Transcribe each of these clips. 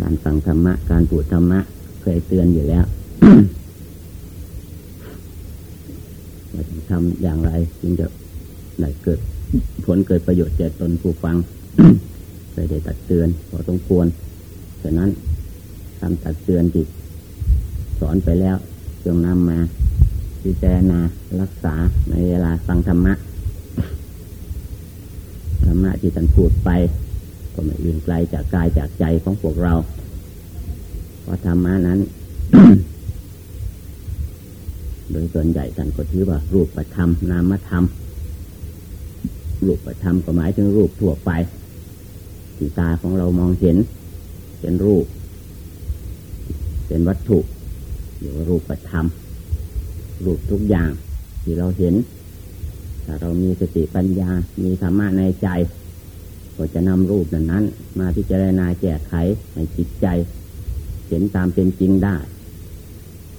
การฟังธรรมะ การพูดธรรมะ เคยเตือนอยู่แล้วว่าจะทำอย่างไรจึงจะได้เกิดผลเกิดประโยชน์แก่ตนผู้ฟังเคยได้ตักเตือนพอต้องควรฉะนั้นคำตักเตือนจิตสอนไปแล้วจงนำมาพิจารณารักษาในเวลาฟังธรรมะ ธรรมะที่ท่านพูดไป ก็ไม่อื่นไกลจากกายจากใจของพวกเราเพราะธรรมะนั้น โดยส่วนใหญ่ท่านก็ถือว่ารูปประธรรมนามธรรมรูปประธรรมก็หมายถึงรูปทั่วไปที่ตาของเรามองเห็น เป็นรูป เป็นวัตถุหรือว่ารูปประธรรม รูปทุกอย่างที่เราเห็น ถ้าเรามีสติปัญญา มีธรรมะในใจ ก็จะนำรูปนั้นนั้น มาพิจารณาแก้ไขให้จิตใจ เห็นตามเป็นจริงได้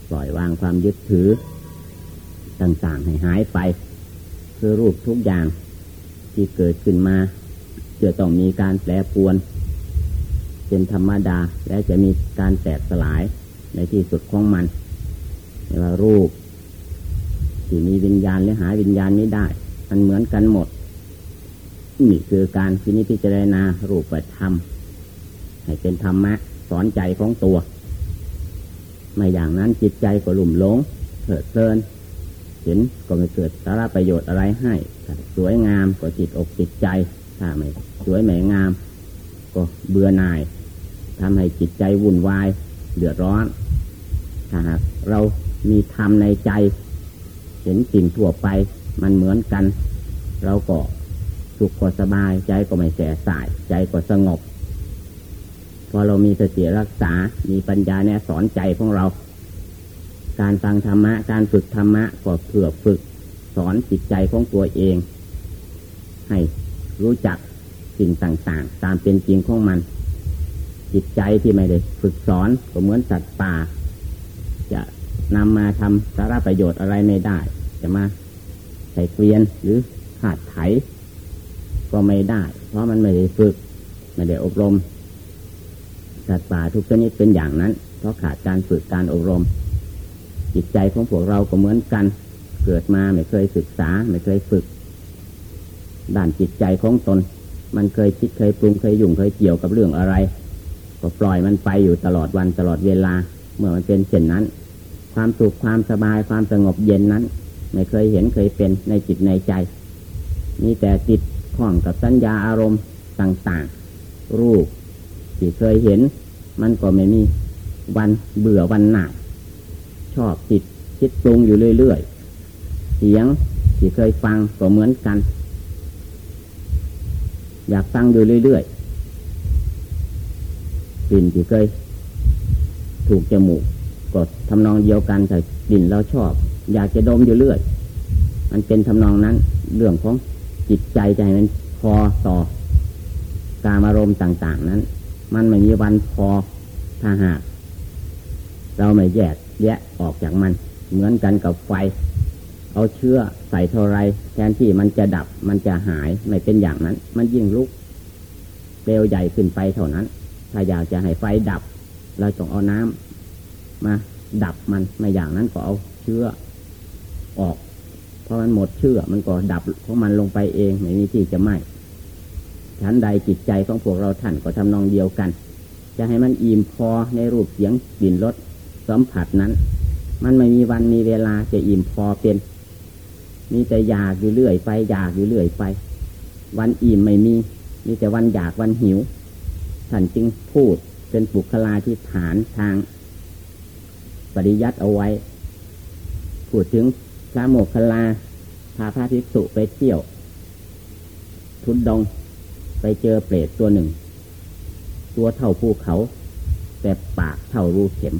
ปล่อยวางความยึดถือ ต่างๆให้หายไป คือรูปทุกอย่างที่เกิดขึ้นมา จะต้องมีการแปรปรวน เป็นธรรมดาและจะมีการแตกสลายในที่สุดของมันไม่ว่ารูป ที่มีวิญญาณหรือหาวิญญาณไม่ได้ มันเหมือนกันหมด นี่คือการพินิจพิจารณารูปธรรม ให้เป็นธรรมะ สอนใจของตัว ไม่อย่างนั้นจิตใจก็หลุ่มหลงเถิดเพลิน เห็นก็ไม่เกิดสาระประโยชน์อะไรให้ สวยงามก็จิตอกจิตใจ ถ้าไม่สวยไม่งาม ก็เบื่อหน่ายทำให้จิตใจวุ่นวายเดือดร้อนถ้าหากเรามีธรรมในใจ เห็นสิ่งทั่วไปมันเหมือนกัน เราก็ สุขก็สบาย ใจก็ไม่แสสาย ใจก็สงบ พอเรามีสติรักษา มีปัญญาแนสอนใจของเรา การฟังธรรมะ การฝึกธรรมะก็เพื่อฝึกสอนจิตใจของตัวเอง ให้รู้จักสิ่งต่างๆ ตามเป็นจริงของมัน จิตใจที่ไม่ได้ฝึกสอนก็เหมือนสัตว์ป่า จะนำมาทำสาระประโยชน์อะไรไม่ได้ จะมาใส่เกวียนหรือขาดไถ ก็ไม่ได้ เพราะมันไม่ได้ฝึก ไม่ได้อบรมสัตว์ป่าทุกชนิดเป็นอย่างนั้น เพราะขาดการฝึกการอบรม จิตใจของพวกเราก็เหมือนกัน เกิดมาไม่เคยศึกษา ไม่เคยฝึก ด้านจิตใจของตน มันเคยคิดเคยปรุงเคยยุ่งเคยเกี่ยวกับเรื่องอะไร ก็ปล่อยมันไปอยู่ตลอดวันตลอดเวลา เมื่อมันเป็นเช่นนั้น ความสุขความสบายความสงบเย็นนั้น ไม่เคยเห็นเคยเป็นในจิตในใจมีแต่ติด ข้องกับสัญญาอารมณ์ต่าง ๆ รูปที่เคยเห็น มันก็ไม่มีวันเบื่อวันหนักชอบติดคิดปรุงอยู่เรื่อยๆเสียงที่เคยฟังก็เหมือนกัน อยากฟังอยู่เรื่อยๆกลิ่นที่เคย ถูกจมูกก็ทำนองเดียวกันแต่กลิ่นเราชอบ อยากจะดมอยู่เรื่อย มันเป็นทำนองนั้น เรื่องของ จิตใจใจมันพอต่อการอารมณ์ต่าง ๆ นั้น มันไม่มีวันพอถ้าหาก เราไม่แยกแยะออกจากมัน เหมือนกันกับไฟ เอาเชื้อใส่เท่าไรแทนที่มันจะดับมันจะหายไม่เป็นอย่างนั้น มันยิ่งลุกเปลวใหญ่ขึ้นไปเท่านั้น ถ้าอยากจะให้ไฟดับ เราต้องเอาน้ำมาดับมันไม่อย่างนั้นก็เอาเชื้อออก พราะมันหมดเชื้อมันก็ดับของมันลงไปเองไม่มีที่จะไหม้ชั้นใดจิตใจของพวกเราท่านก็ทำนองเดียวกัน จะให้มันอิ่มพอในรูปเสียงกลิ่นรสสัมผัสนั้น มันไม่มีวันมีเวลาจะอิ่มพอเป็น มีแต่อยากอยู่เรื่อยไปอยากอยู่เรื่อยไป วันอิ่มไม่มี มีแต่วันอยากวันหิวท่านจึงพูดเป็นปุคลาที่ฐานทาง ปริยัติเอาไว้ พูดถึง พระโมคคัลลาพาพระภิกษุไปเที่ยว ทุนดงไปเจอเปรตตัวหนึ่ง ตัวเท่าภูเขา แต่ปากเท่ารูเข็ม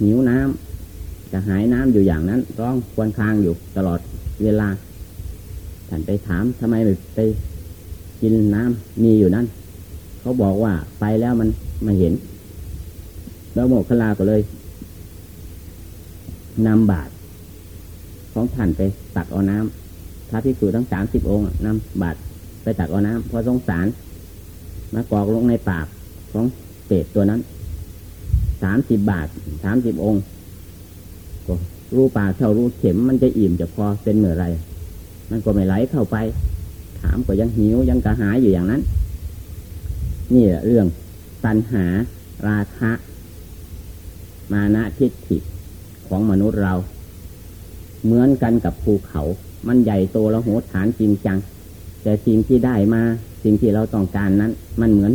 หิวน้ำจะหายน้ำอยู่อย่างนั้น ร้องควนคางอยู่ตลอดเวลาท่านไปถามทำไมไปกินน้ำมีอยู่นั่น เขาบอกว่าไปแล้วมันมาเห็นแล้วโมกขลาก็เลยนำบาตร ของท่านไปตักเอาน้ำพระภิกษุทั้งสามสิบองค์นำบาตรไปตักเอาน้ำเพราะสงสารมากอกลงในปากของเศษตัวนั้นสามสิบบาทสามสิบองค์รู้ปากเท่ารู้เข็มมันจะอิ่มจะพอเป็นเมื่อไร มันก็ไม่ไหลเข้าไป ถามก็ยังหิวยังกระหายอยู่อย่างนั้น นี่แหละเรื่องตัณหาราคะ มานะทิฏฐิของมนุษย์เรา เหมือนกันกับภูเขา มันใหญ่โตแล้วโหดฐานจริงจัง แต่สิ่งที่ได้มาสิ่งที่เราต้องการนั้น มันเหมือน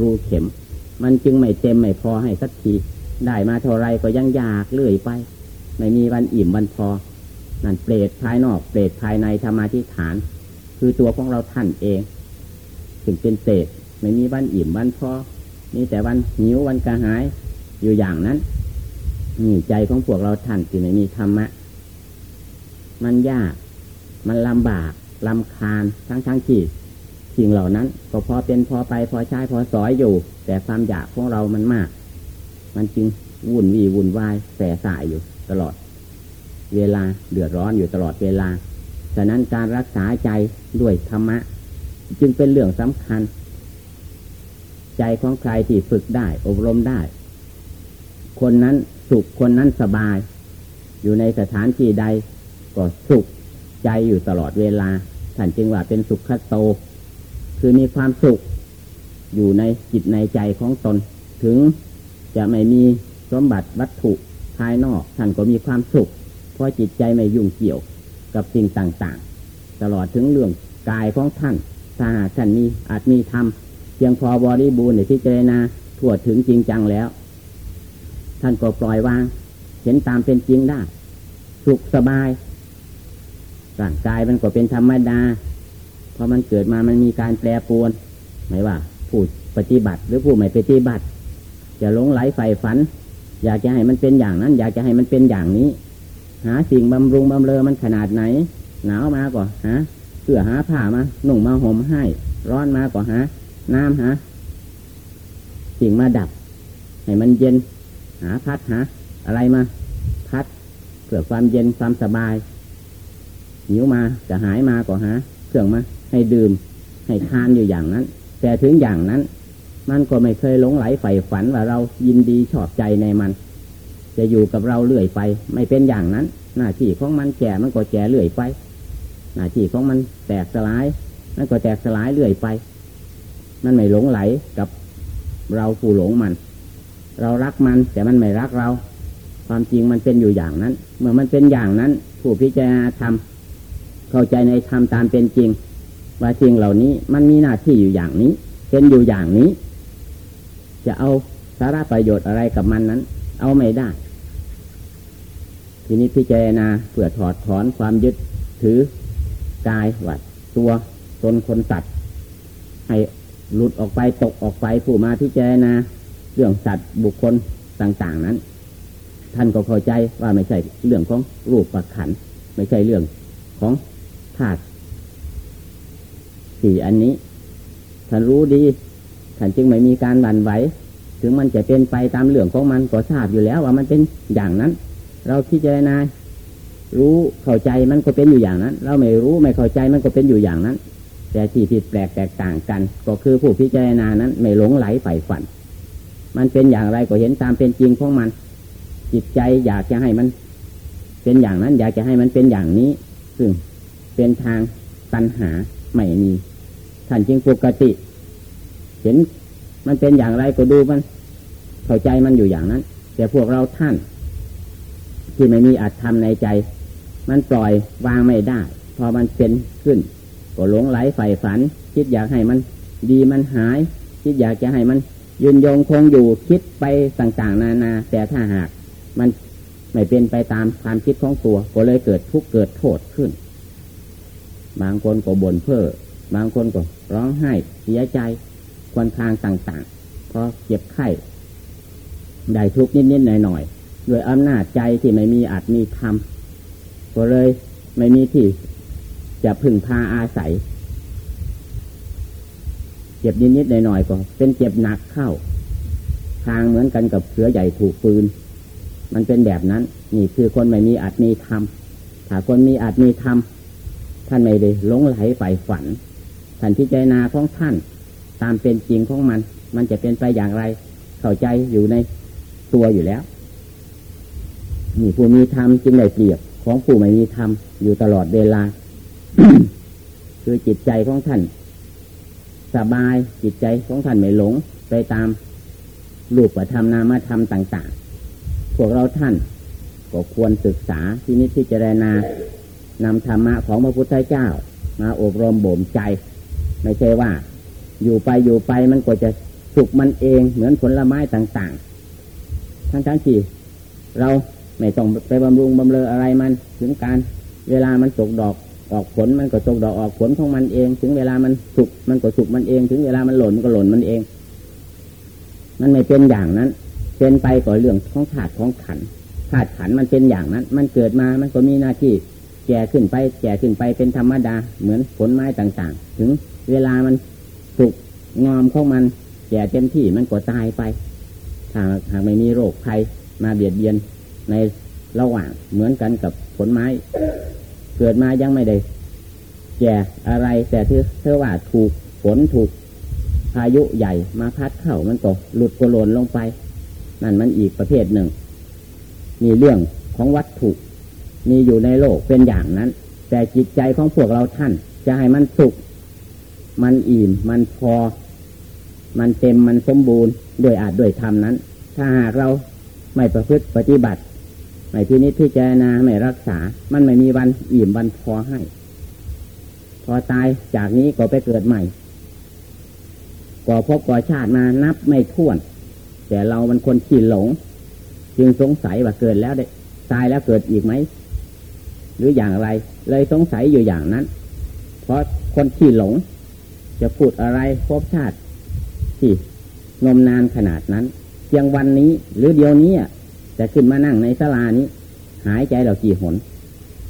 รูเข็ม มันจึงไม่เต็มไม่พอให้สักทีได้มาเท่าไรก็ยังอยากเลื่อยไป ไม่มีวันอิ่มวันพอ นั่นเปรตภายนอกเปรตภายในธรรมาทิฐาน คือตัวของเราท่านเองถึงเป็นเปรตไม่มีวันอิ่มวันพอมีแต่วันหิววันกระหายอยู่อย่างนั้นนี่ใจของพวกเราท่านที่ไม่มีธรรมะ มันยาก มันลำบากลำคาญทั้งทั้งที่สิ่งเหล่านั้น ก็พอเป็นพอไปพอใช้พอสอยอยู่ แต่ความอยากของเรามันมาก มันจึงวุ่นวี่วุ่นวายแสสายอยู่ตลอด เวลาเดือดร้อนอยู่ตลอดเวลาฉะนั้นการรักษาใจด้วยธรรมะ จึงเป็นเรื่องสำคัญ ใจของใครที่ฝึกได้อบรมได้ คนนั้นสุขคนนั้นสบาย อยู่ในสถานที่ใด ก็สุขใจอยู่ตลอดเวลาท่านจึงว่าเป็นสุขคัตโต คือมีความสุข อยู่ในจิตในใจของตน ถึงจะไม่มีสมบัติวัตถุภายนอก ท่านก็มีความสุข เพราะจิตใจไม่ยุ่งเกี่ยวกับสิ่งต่างๆ ตลอดถึงเรื่องกายของท่านถ้าหากท่านมีอาจมีธรรมเพียงพอบริบูรณ์ในที่เจรณาทั่วถึงจริงจังแล้ว ท่านก็ปล่อยวาง เห็นตามเป็นจริงได้ สุขสบาย ร่างกายมันก็เป็นธรรมดาพอมันเกิดมามันมีการแปรปรวนไม่ว่า ผู้ปฏิบัติหรือผู้ไม่ปฏิบัติ จะหลงไหลใฝ่ฝัน อยากจะให้มันเป็นอย่างนั้น อยากจะให้มันเป็นอย่างนี้ หาสิ่งบำรุงบำเรอมันขนาดไหน หนาวมาก็หาเสื้อหาผ้ามาหนุ่งมาห่มให้ ร้อนมาก็หาน้ำหาสิ่งมาดับ ให้มันเย็น หาพัดหาอะไรมา พัดเพื่อความเย็นความสบาย หิวมาจะหายมาก็หาเครื่องมาให้ดื่ม ให้ทานอยู่อย่างนั้น แต่ถึงอย่างนั้น มันก็ไม่เคยหลงไหลใฝ่ฝันว่าเรายินดีชอบใจในมัน จะอยู่กับเราเรื่อยไป ไม่เป็นอย่างนั้น หน้าที่ของมันแก่มันก็แก่เรื่อยไป หน้าที่ของมันแตกสลายมันก็แตกสลายเรื่อยไป มันไม่หลงไหลกับเราผู้หลงมัน เรารักมันแต่มันไม่รักเรา ความจริงมันเป็นอยู่อย่างนั้น เมื่อมันเป็นอย่างนั้น ผู้พิจารณาธรรม เข้าใจในธรรมตามเป็นจริง ว่าจริงเหล่านี้มันมีหน้าที่อยู่อย่างนี้ เป็นอยู่อย่างนี้ จะเอาสาระประโยชน์อะไรกับมันนั้น เอาไม่ได้ ทีนี้พิจารณาเพื่อถอดถอนความยึดถือกายวัดตัวตนคนสัตว์ให้หลุดออกไปตกออกไปผู้มาพิจารณาเรื่องสัตว์บุคคลต่าง ๆนั้น ท่านก็เข้าใจว่าไม่ใช่เรื่องของรูปประขัน ไม่ใช่เรื่องของ ธาตุสี่อันนี้ท่านรู้ดีท่านจึงไม่มีการหวั่นไหว ถึงมันจะเป็นไปตามเรื่องของมันก็ทราบอยู่แล้ว ว่ามันเป็นอย่างนั้น เราพิจารณารู้เข้าใจมันก็เป็นอยู่อย่างนั้น เราไม่รู้ไม่เข้าใจมันก็เป็นอยู่อย่างนั้น แต่ที่ผิดแปลกแตกต่างกัน ก็คือผู้พิจารณานั้น ไม่หลงไหลใฝ่ฝัน มันเป็นอย่างไรก็เห็นตามเป็นจริงของมัน จิตใจอยากจะให้มัน เป็นอย่างนั้น อยากจะให้มันเป็นอย่างนี้ ซึ่ง เป็นทางตัณหาไม่มีท่านจึงปกติ เห็นมันเป็นอย่างไรก็ดูมันเข้าใจมันอยู่อย่างนั้น แต่พวกเราท่าน ที่ไม่มีอัตธรรมในใจ มันปล่อยวางไม่ได้ พอมันเป็นขึ้น ก็หลงไหลใฝ่ฝัน คิดอยากให้มันดีมันหาย คิดอยากจะให้มันยืนยงคงอยู่คิดไปต่างๆ นานา แต่ถ้าหาก มันไม่เป็นไปตามความคิดของตัว ก็เลยเกิดทุกข์เกิดโทษขึ้น บางคนก็บ่นเพ้อบางคนก็ร้องไห้เสียใจควนคางต่างๆ เพราะเจ็บไข้ได้ทุกนิดๆหน่อยๆด้วยอำนาจใจที่ไม่มีอาจมีธรรมก็เลยไม่มีที่จะพึ่งพาอาศัย เจ็บนิดๆหน่อยๆก็เป็นเจ็บหนักเข้า ทางเหมือนกันกับเสือใหญ่ถูกปืน มันเป็นแบบนั้น นี่คือคนไม่มีอาจมีธรรมถ้าคนมีอาจมีธรรม ท่านไม่ได้หลงไหลใฝ่ฝันท่านพิจารณาของท่าน ตามเป็นจริงของมัน มันจะเป็นไปอย่างไร เข้าใจอยู่ในตัวอยู่แล้วนี่ผู้มีธรรมจึงได้เปรียบของผู้ไม่มีธรรมอยู่ตลอดเวลา คือจิตใจของท่าน สบายจิตใจของท่านไม่หลง ไปตามรูปธรรมนามธรรมต่าง ๆ พวกเราท่านก็ควรศึกษาที่นิพพิจารณา นำธรรมะของพระพุทธเจ้า มาอบรมบ่มใจ ไม่ใช่ว่า อยู่ไปอยู่ไปมันก็จะสุกมันเองเหมือนผลไม้ต่างๆ ทั้งทั้งที่เราไม่ต้องไปบำรุงบำเรออะไรมัน ถึงการเวลามันตกดอกออกผลมันก็ตกดอกออกผลของมันเอง ถึงเวลามันสุกมันก็สุกมันเอง ถึงเวลามันหล่นมันก็หล่นมันเอง มันไม่เป็นอย่างนั้น เป็นไปก่อเรื่องของขาดของขันขาดขันมันเป็นอย่างนั้น มันเกิดมามันก็มีหน้าที่ แก่ขึ้นไป แก่ขึ้นไปเป็นธรรมดา เหมือนผลไม้ต่างๆ ถึงเวลามันสุกงอมของมัน แก่เต็มที่มันก็ตายไปถ้าหากไม่มีโรคภัยมาเบียดเบียนในระหว่างเหมือนกันกับผลไม้ เกิดมายังไม่ได้แก่อะไรแต่เธอเธอว่าถูกฝนถูกพายุใหญ่มาพัดเข้ามันก็หลุดกระโลนลงไป นั่นมันอีกประเภทหนึ่ง มีเรื่องของวัตถุ มีอยู่ในโลกเป็นอย่างนั้น แต่จิตใจของพวกเราท่าน จะให้มันสุข มันอิ่ม มันพอ มันเต็มมันสมบูรณ์ด้วยอาจด้วยธรรมนั้น ถ้าหากเราไม่ประพฤติปฏิบัติไม่ที่นี้ที่เจนาไม่รักษา มันไม่มีวันอิ่มวันพอให้ พอตายจากนี้ก็ไปเกิดใหม่ก่อพบก่อชาติมานับไม่ถ้วน แต่เรามันคนขี้หลง จึงสงสัยว่าเกิดแล้วได้ ตายแล้วเกิดอีกไหม หรืออย่างไร เลยสงสัยอยู่อย่างนั้น เพราะคนขี้หลง จะพูดอะไรพบชาติ ที่นมนานขนาดนั้นเพียงวันนี้ หรือเดียวนี้จะขึ้นมานั่งในศาลานี้ หายใจเรากี่หน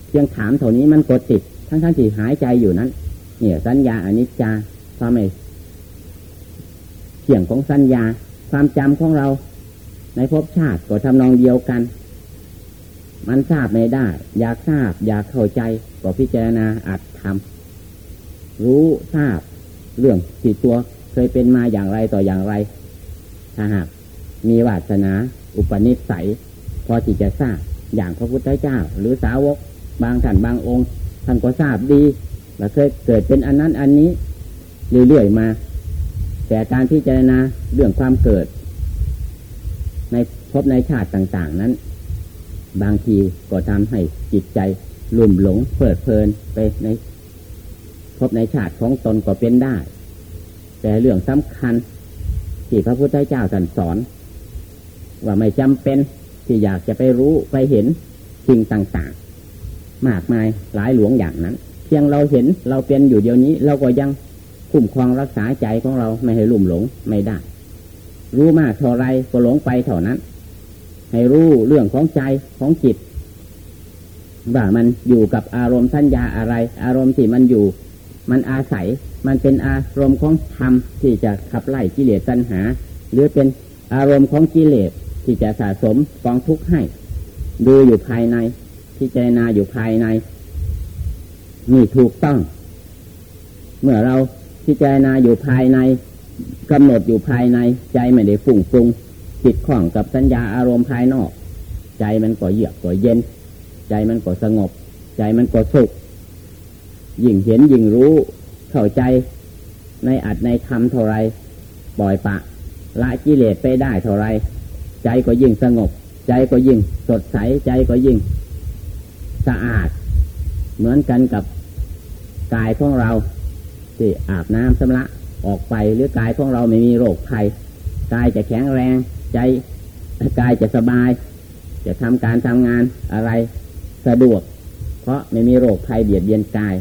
เพียงถามเท่านี้มันกดติด ทั้งทั้งที่หายใจอยู่นั้น เนี่ยสัญญาอนิจจาความไม่เที่ยงของสัญญา ความจำของเราในภพชาติก็ทำนองเดียวกัน มันทราบไม่ได้ อยากทราบ อยากเข้าใจก็พิจารณาอัดทำรู้ทราบ เรื่องที่ตัวเคยเป็นมาอย่างไรต่ออย่างไร ถ้าหากมีวาสนา อุปนิสัย พอที่จะทราบอย่างพระพุทธเจ้า หรือสาวก บางท่านบางองค์ท่านก็ทราบดีว่าเคยเกิดเป็นอันนั้นอันนี้เรื่อยๆมา แต่การพิจารณาเรื่องความเกิด ในพบในชาติต่าง ๆ นั้น บางทีก็ทำให้จิตใจลุ่มหลงเปิดเพลินไปในพบในชาติของตนก็เป็นได้ แต่เรื่องสำคัญที่พระพุทธเจ้าสั่นสอน ว่าไม่จำเป็นที่อยากจะไปรู้ไปเห็นสิ่งต่างๆ มากมายหลายหลวงอย่างนั้น เพียงเราเห็นเราเป็นอยู่เดียวนี้ เราก็ยังคุ้มครองรักษาใจของเราไม่ให้ลุ่มหลงไม่ได้ รู้มากเท่าไรก็หลงไปเท่านั้น ให้รู้เรื่องของใจของจิต ว่ามันอยู่กับอารมณ์สัญญาอะไร อารมณ์ที่มันอยู่ มันอาศัย มันเป็นอารมณ์ของธรรมที่จะขับไล่กิเลสตัณหา หรือเป็นอารมณ์ของกิเลสที่จะสะสมกองทุกข์ให้ ดูอยู่ภายในพิจารณาอยู่ภายในนี่ถูกต้อง เมื่อเราพิจารณาอยู่ภายในกำหนดอยู่ภายในใจไม่ได้ฝุ่งฟรุง ติดข้องกับสัญญาอารมณ์ภายนอก ใจมันก็เยือกก็เย็น ใจมันก็สงบ ใจมันก็สุข ยิ่งเห็นยิ่งรู้เข้าใจในอัดในธรรมเท่าไรปล่อยปะ ละกิเลสไปได้เท่าไรใจก็ยิ่งสงบ ใจก็ยิ่งสดใสใจก็ยิ่ง สะอาด เหมือนกันกับกายของเราที่อาบน้ำสำระออกไปหรือกายของเราไม่มีโรคภัยกายจะแข็งแรง ใจกายจะสบาย จะทำการทำงานอะไรสะดวก เพราะไม่มีโรคภัยเบียดเบียนกาย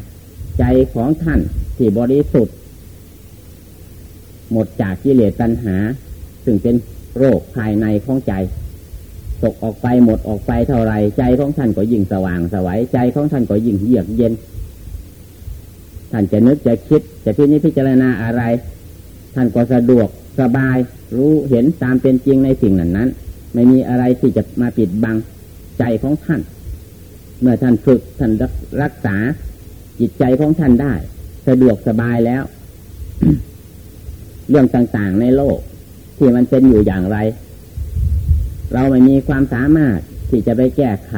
ใจของท่านที่บริสุทธิ์ หมดจากกิเลสตัณหา ซึ่งเป็นโรคภายในของใจ ตกออกไปหมดออกไปเท่าไรใจของท่านก็ยิ่งสว่างสวัยใจของท่านก็ยิ่งเยือกเย็น ท่านจะนึกจะคิดจะพิจิจพิจารณาอะไร ท่านก็สะดวกสบาย รู้เห็นตามเป็นจริงในสิ่งนั้นนั้น ไม่มีอะไรที่จะมาปิดบังใจของท่าน เมื่อท่านฝึกท่านรักษาจิตใจของท่านได้ สะดวกสบายแล้ว เรื่องต่างๆในโลก ที่มันเป็นอยู่อย่างไร เราไม่มีความสามารถที่จะไปแก้ไข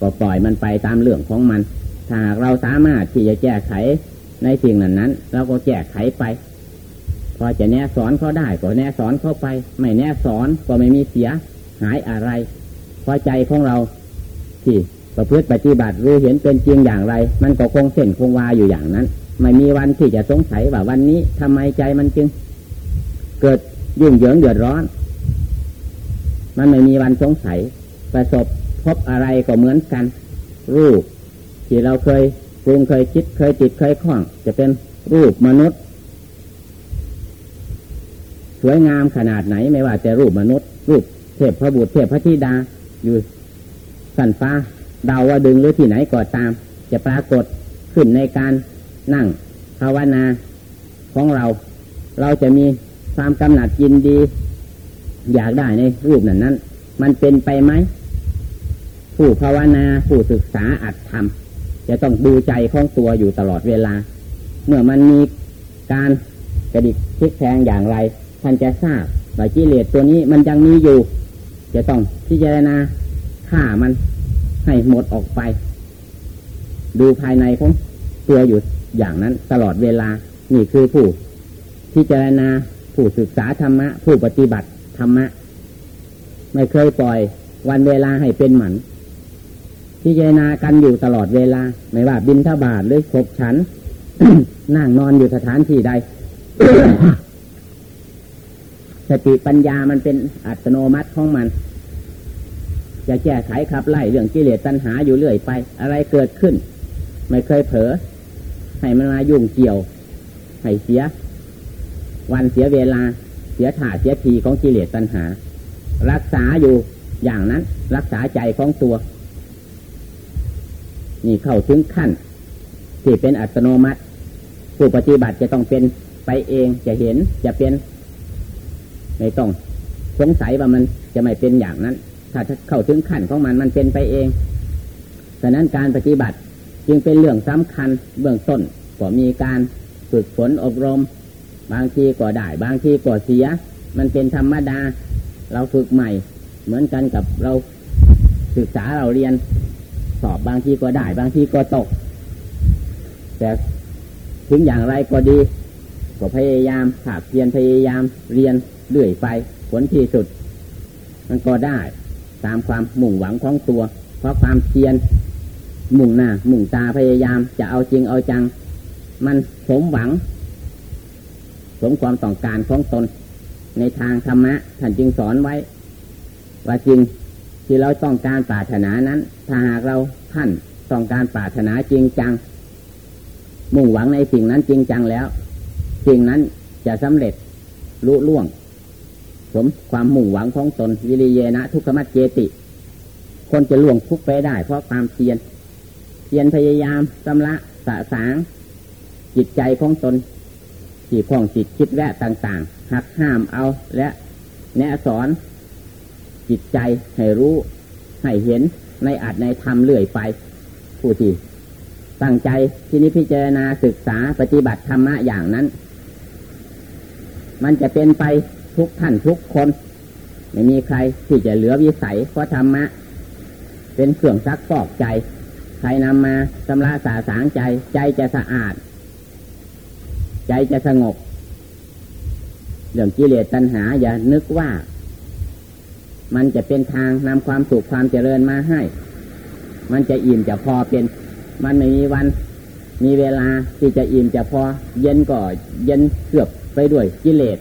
ก็ปล่อยมันไปตามเรื่องของมัน ถ้าหากเราสามารถที่จะแก้ไขในสิ่งนั้นนั้นเราก็แก้ไขไป พอจะแนะสอนเขาได้ก็แนะสอนเข้าไป ไม่แนะสอนก็ไม่มีเสียหายอะไร พอใจของเราที่ประพฤติปฏิบัติรู้เห็นเป็นจริงอย่างไร มันก็คงเส้นคงวาอยู่อย่างนั้น ไม่มีวันที่จะสงสัยว่าวันนี้ทำไมใจมันจึง เกิดยุ่งเหยิงเดือดร้อน มันไม่มีวันสงสัย ประสบพบอะไรก็เหมือนกัน รูป ที่เราเคยปรุงเคยคิดเคยติดเคยคล้อง จะเป็นรูปมนุษย์ สวยงามขนาดไหน ไม่ว่าจะรูปมนุษย์ รูปเทพพระบุตรเทพพระธิดา อยู่สันฟ้าเดาว่าดึงหรือที่ไหนก็ตาม จะปรากฏขึ้นในการนั่งภาวนาของเรา เราจะมีความกำหนัดยินดี อยากได้ในรูปนั้นนั้น มันเป็นไปไหม ผู้ภาวนาผู้ศึกษาอัดทำจะต้องดูใจของตัวอยู่ตลอดเวลา เมื่อมันมีการกระดิกพลิกแพงอย่างไร ท่านจะทราบว่ากิเลสตัวนี้มันยังมีอยู่ จะต้องพิจารณาฆ่ามันให้หมดออกไป ดูภายในของตัวอยู่อย่างนั้นตลอดเวลา นี่คือผู้ พิจารณาผู้ศึกษาธรรมะ ผู้ปฏิบัติธรรมะ ไม่เคยปล่อยวันเวลาให้เป็นหมันพิจารณากันอยู่ตลอดเวลา ไม่ว่าบินทบาทหรือขบฉัน นั่งนอนอยู่สถานที่ใด สติปัญญามันเป็นอัตโนมัติของมัน จะแก้ไขขับไล่เรื่องกิเลสตัณหาอยู่เรื่อยไป อะไรเกิดขึ้น ไม่เคยเผลอให้มันมายุ่งเกี่ยวให้เสีย วันเสียเวลาเสียถ่าเสียทีของกิเลสตัณหา รักษาอยู่อย่างนั้น รักษาใจของตัว นี่เข้าถึงขั้น ที่เป็นอัตโนมัติ ผู้ปฏิบัติจะต้องเป็นไปเองจะเห็นจะเป็น ไม่ต้องสงสัยว่ามันจะไม่เป็นอย่างนั้น ถ้าเข้าถึงขั้นของมันมันเป็นไปเองฉะนั้นการปฏิบัติจึงเป็นเรื่องสำคัญเบื้องต้นก็มีการฝึกฝนอบรม บางทีก็ได้ บางทีก็เสีย มันเป็นธรรมดา เราฝึกใหม่ เหมือนกันกับเราศึกษาเราเรียน สอบบางทีก็ได้ บางทีก็ตก แต่ถึงอย่างไรก็ดี ก็พยายามผากเพียนพยายามเรียน เรื่อยไปผลที่สุด มันก็ได้ ตามความมุ่งหวังของตัว เพราะความเพียรมุ่งหน้ามุ่งตาพยายาม จะเอาจริงเอาจัง มันสมหวัง สมความต้องการของตน ในทางธรรมะท่านจึงสอนไว้ ว่าจริงที่เราต้องการปรารถนานั้น ถ้าหากเราท่านต้องการปรารถนาจริงจัง มุ่งหวังในสิ่งนั้นจริงจังแล้ว สิ่งนั้นจะสำเร็จลุล่วง สมความมุ่งหวังของตนวิริเยนะ ทุกขมัจเจติ คนจะล่วงทุกไปได้ เพราะความเพียรเพียรพยายามสำละสะสาง จิตใจของตนที่คล้องจิตคิดแวะต่าง ๆ หักห้ามเอาและแนะสอน จิตใจให้รู้ ให้เห็นในอัดในธรรมเรื่อยไป ผู้ที่ตั้งใจที่นี้พิจารณาศึกษาปฏิบัติธรรมะอย่างนั้น มันจะเป็นไป ทุกท่านทุกคนไม่มีใครที่จะเหลือวิสัยเพราะธรรมะ เป็นเครื่องซักฟอกใจ ใครนำมาสำระสาสางใจ ใจจะสะอาด ใจจะสงบเรื่องกิเลสตัณหา อย่านึกว่า มันจะเป็นทางนำความสุขความเจริญมาให้ มันจะอิ่มจะพอเป็น มันไม่มีวัน มีเวลาที่จะอิ่มจะพอ เย็นก็เย็นเกือบไปด้วยกิเลส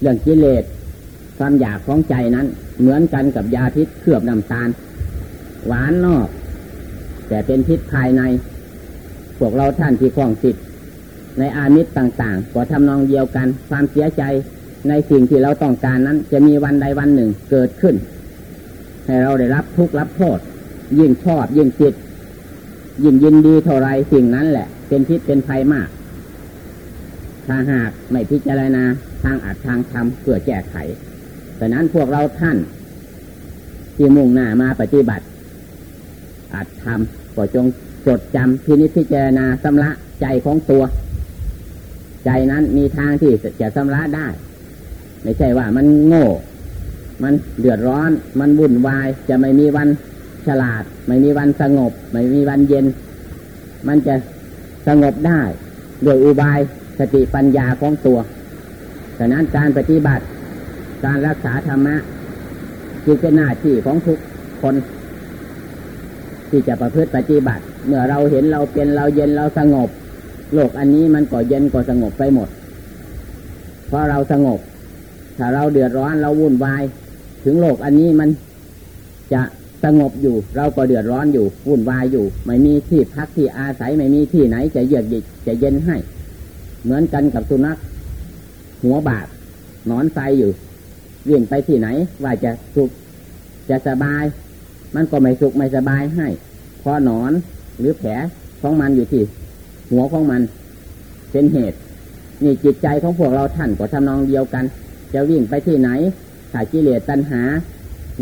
เรื่องกิเลสความอยากของใจนั้น เหมือนกันกับยาพิษเคลือบน้ำตาล หวานนอก แต่เป็นพิษภายใน พวกเราท่านที่คล้องจิตในอามิตรต่างๆก็ทำนองเดียวกัน ความเสียใจในสิ่งที่เราต้องการนั้น จะมีวันใดวันหนึ่งเกิดขึ้น ให้เราได้รับทุกข์รับโทษยิ่งชอบยิ่งจิตยิ่งยินดีเท่าไรสิ่งนั้นแหละ เป็นพิษเป็นภัยมาก ถ้าหากไม่พิจารณา ทางอัดทางทำเพื่อแก้ไขแต่นั้นพวกเราท่านที่มุ่งหน้ามาปฏิบัติอัดทำก็จงจดจำพินิจพิจารณาสำละใจของตัว ใจนั้นมีทางที่จะสำละได้ ไม่ใช่ว่ามันโง่ มันเดือดร้อน มันวุ่นวาย จะไม่มีวันฉลาด ไม่มีวันสงบ ไม่มีวันเย็น มันจะสงบได้ โดยอุบายสติปัญญาของตัว ฉะนั้นการปฏิบัติ การรักษาธรรมะจึงเป็นหน้าที่ของทุกคน ที่จะประพฤติปฏิบัติ เมื่อเราเห็นเราเป็นเราเย็นเราสงบ โลกอันนี้มันก็เย็นก็สงบไปหมด เพราะเราสงบ ถ้าเราเดือดร้อนเราวุ่นวาย ถึงโลกอันนี้มันจะสงบอยู่ เราก็เดือดร้อนอยู่วุ่นวายอยู่ ไม่มีที่พักที่อาศัยไม่มีที่ไหนจะเยือกเย็นจะเย็นให้ เหมือนกันกับสุนัข หัวบาดนอนไฟอยู่วิ่งไปที่ไหน ว่าจะสุขจะสบาย มันก็ไม่สุขไม่สบายให้พอนอนหรือแผลของมันอยู่ที่ หัวของมัน เป็นเหตุนี่จิตใจของพวกเราท่านก็ทำนองเดียวกัน จะวิ่งไปที่ไหนถ้ากิเลสตัณหา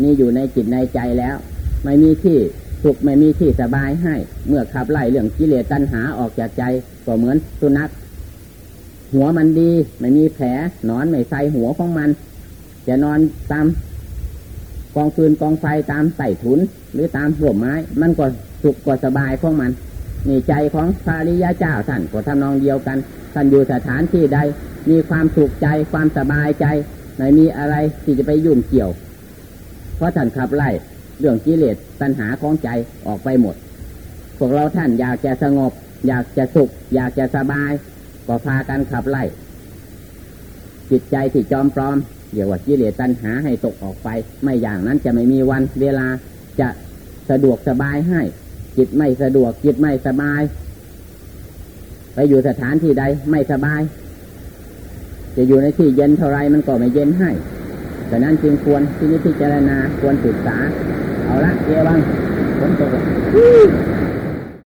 นี่อยู่ในจิตในใจแล้ว ไม่มีที่สุขไม่มีที่สบายให้ เมื่อขับไล่เรื่องกิเลสตัณหาออกจากใจก็เหมือนสุนัข หัวมันดี ไม่มีแผลนอนไม่ใส่หัวของมัน จะนอนตามกองฟืนกองไฟตามใส่ถุน หรือตามหัวไม้ มันก็สุขก็สบายของมันนี่ใจของพระริยาเจ้าท่านก็ทำนองเดียวกันท่านอยู่สถานที่ใด มีความสุขใจความสบายใจไม่มีอะไรที่จะไปยุ่งเกี่ยว เพราะท่านขับไล่เรื่องกิเลสตัณหาของใจออกไปหมด พวกเราท่านอยากจะสงบ อยากจะสุข อยากจะสบาย ก็พากันขับไล่ จิตใจที่จอมปลอมเดี๋ยวว่ากิเลสตัณหาให้ตกออกไป ไม่อย่างนั้นจะไม่มีวันเวลาจะสะดวกสบายให้ จิตไม่สะดวกจิตไม่สบาย ไปอยู่สถานที่ใดไม่สบาย จะอยู่ในที่เย็นเท่าไรมันก็ไม่เย็นให้ดังนั้นจึงควรที่นิพพิจารณาควรศึกษา เอาละเอวังฝนตก